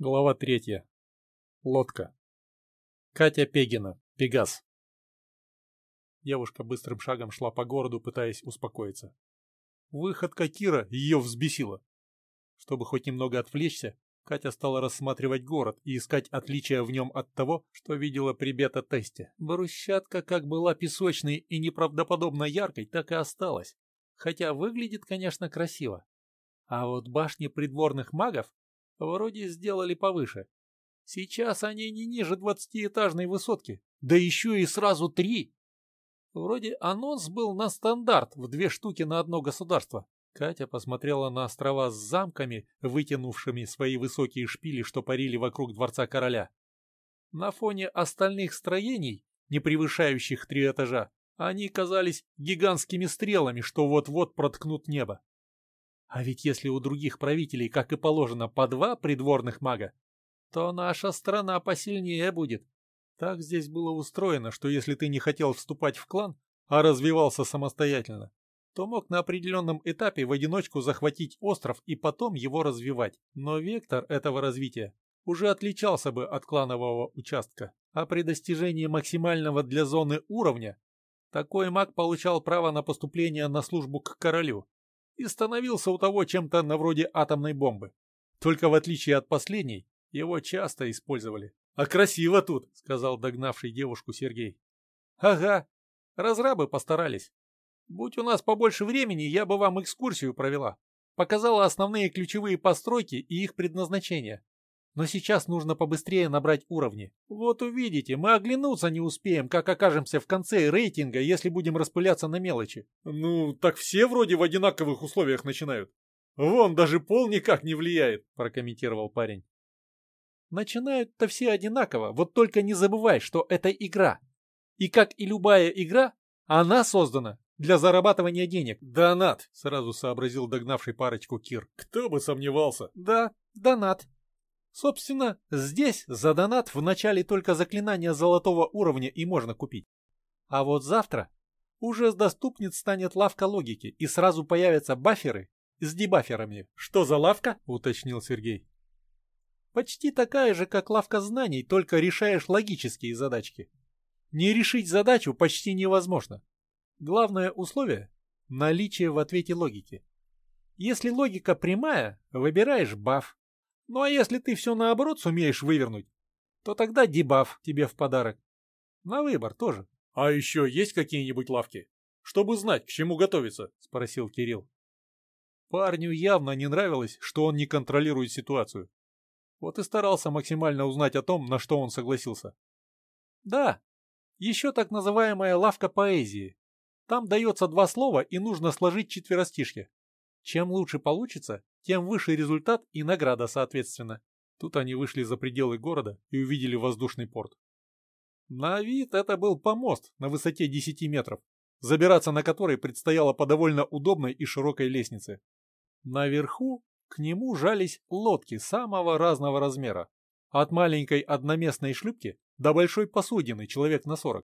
Глава третья. Лодка. Катя Пегина. Пегас. Девушка быстрым шагом шла по городу, пытаясь успокоиться. Выходка Кира ее взбесила. Чтобы хоть немного отвлечься, Катя стала рассматривать город и искать отличия в нем от того, что видела при бета-тесте. Брусчатка как была песочной и неправдоподобно яркой, так и осталась. Хотя выглядит, конечно, красиво. А вот башни придворных магов Вроде сделали повыше. Сейчас они не ниже двадцатиэтажной высотки, да еще и сразу три. Вроде анонс был на стандарт в две штуки на одно государство. Катя посмотрела на острова с замками, вытянувшими свои высокие шпили, что парили вокруг дворца короля. На фоне остальных строений, не превышающих три этажа, они казались гигантскими стрелами, что вот-вот проткнут небо. А ведь если у других правителей, как и положено, по два придворных мага, то наша страна посильнее будет. Так здесь было устроено, что если ты не хотел вступать в клан, а развивался самостоятельно, то мог на определенном этапе в одиночку захватить остров и потом его развивать. Но вектор этого развития уже отличался бы от кланового участка, а при достижении максимального для зоны уровня такой маг получал право на поступление на службу к королю, и становился у того чем-то на вроде атомной бомбы. Только в отличие от последней, его часто использовали. «А красиво тут», — сказал догнавший девушку Сергей. «Ага, разрабы постарались. Будь у нас побольше времени, я бы вам экскурсию провела. Показала основные ключевые постройки и их предназначение. Но сейчас нужно побыстрее набрать уровни. Вот увидите, мы оглянуться не успеем, как окажемся в конце рейтинга, если будем распыляться на мелочи. Ну, так все вроде в одинаковых условиях начинают. Вон, даже пол никак не влияет, прокомментировал парень. Начинают-то все одинаково, вот только не забывай, что это игра. И как и любая игра, она создана для зарабатывания денег. Донат, сразу сообразил догнавший парочку Кир. Кто бы сомневался. Да, донат. Собственно, здесь за донат в только заклинания золотого уровня и можно купить. А вот завтра уже с доступниц станет лавка логики, и сразу появятся баферы с дебаферами. «Что за лавка?» — уточнил Сергей. «Почти такая же, как лавка знаний, только решаешь логические задачки. Не решить задачу почти невозможно. Главное условие — наличие в ответе логики. Если логика прямая, выбираешь баф, ну а если ты все наоборот сумеешь вывернуть, то тогда дебаф тебе в подарок. На выбор тоже. — А еще есть какие-нибудь лавки? Чтобы знать, к чему готовиться? — спросил Кирилл. Парню явно не нравилось, что он не контролирует ситуацию. Вот и старался максимально узнать о том, на что он согласился. Да, еще так называемая лавка поэзии. Там дается два слова и нужно сложить четверостишье. Чем лучше получится, тем выше результат и награда соответственно. Тут они вышли за пределы города и увидели воздушный порт. На вид это был помост на высоте 10 метров, забираться на который предстояло по довольно удобной и широкой лестнице. Наверху к нему жались лодки самого разного размера, от маленькой одноместной шлюпки до большой посудины человек на 40.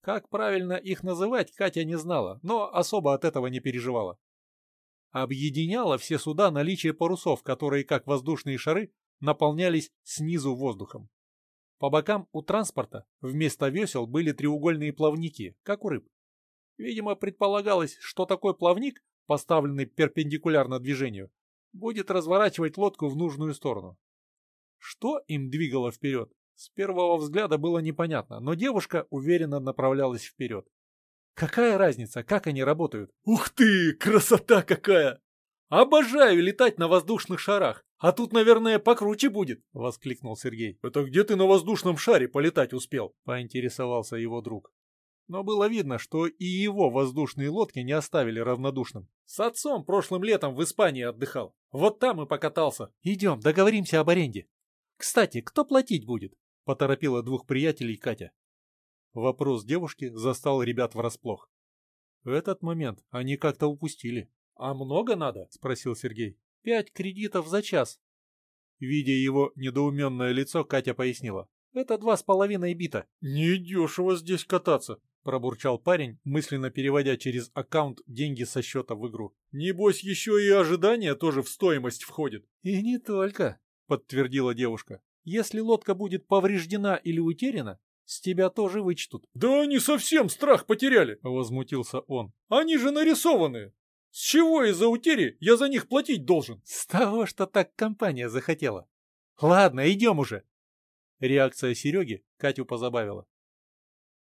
Как правильно их называть, Катя не знала, но особо от этого не переживала. Объединяло все суда наличие парусов, которые, как воздушные шары, наполнялись снизу воздухом. По бокам у транспорта вместо весел были треугольные плавники, как у рыб. Видимо, предполагалось, что такой плавник, поставленный перпендикулярно движению, будет разворачивать лодку в нужную сторону. Что им двигало вперед? С первого взгляда было непонятно, но девушка уверенно направлялась вперед. Какая разница, как они работают? Ух ты, красота какая! Обожаю летать на воздушных шарах, а тут, наверное, покруче будет, воскликнул Сергей. Это где ты на воздушном шаре полетать успел? Поинтересовался его друг. Но было видно, что и его воздушные лодки не оставили равнодушным. С отцом прошлым летом в Испании отдыхал. Вот там и покатался. Идем, договоримся об аренде. Кстати, кто платить будет? Поторопила двух приятелей Катя. Вопрос девушки застал ребят врасплох. Этот момент они как-то упустили. «А много надо?» — спросил Сергей. «Пять кредитов за час». Видя его недоуменное лицо, Катя пояснила. «Это два с половиной бита». «Недешево здесь кататься», — пробурчал парень, мысленно переводя через аккаунт деньги со счета в игру. «Небось, еще и ожидание тоже в стоимость входит». «И не только», — подтвердила девушка. «Если лодка будет повреждена или утеряна, с тебя тоже вычтут». «Да они совсем страх потеряли!» — возмутился он. «Они же нарисованные! С чего из-за утери я за них платить должен?» «С того, что так компания захотела. Ладно, идем уже!» Реакция Сереги Катю позабавила.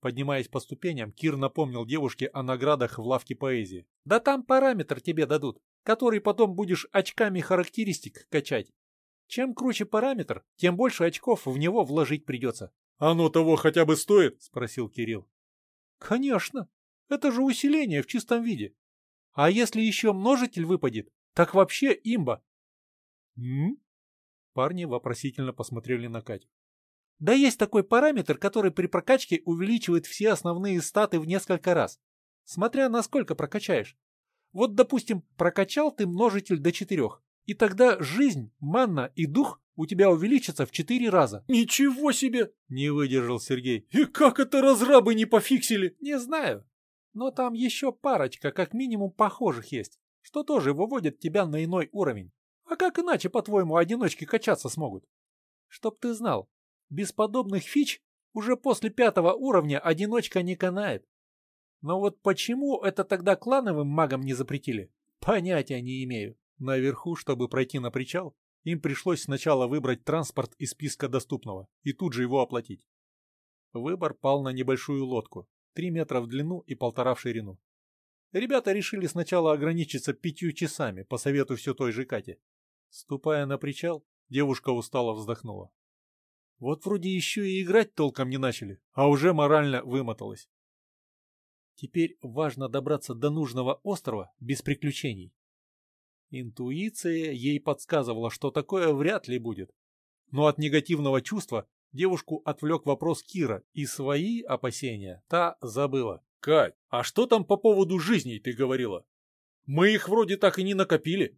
Поднимаясь по ступеням, Кир напомнил девушке о наградах в лавке поэзии. «Да там параметр тебе дадут, который потом будешь очками характеристик качать. Чем круче параметр, тем больше очков в него вложить придется». «Оно того хотя бы стоит?» — спросил Кирилл. «Конечно. Это же усиление в чистом виде. А если еще множитель выпадет, так вообще имба». «М?» Парни вопросительно посмотрели на Катю. Да есть такой параметр, который при прокачке увеличивает все основные статы в несколько раз, смотря насколько прокачаешь. Вот, допустим, прокачал ты множитель до четырех, и тогда жизнь, манна и дух у тебя увеличатся в четыре раза. Ничего себе! Не выдержал Сергей. И как это разрабы не пофиксили? Не знаю. Но там еще парочка, как минимум, похожих есть, что тоже выводят тебя на иной уровень. А как иначе, по-твоему, одиночки качаться смогут? Чтоб ты знал, без подобных фич уже после пятого уровня одиночка не канает. Но вот почему это тогда клановым магам не запретили, понятия не имею. Наверху, чтобы пройти на причал, им пришлось сначала выбрать транспорт из списка доступного и тут же его оплатить. Выбор пал на небольшую лодку, 3 метра в длину и полтора в ширину. Ребята решили сначала ограничиться пятью часами по совету все той же Кати. Ступая на причал, девушка устало вздохнула. Вот вроде еще и играть толком не начали, а уже морально вымоталась. Теперь важно добраться до нужного острова без приключений. Интуиция ей подсказывала, что такое вряд ли будет. Но от негативного чувства девушку отвлек вопрос Кира, и свои опасения та забыла. «Кать, а что там по поводу жизней ты говорила? Мы их вроде так и не накопили».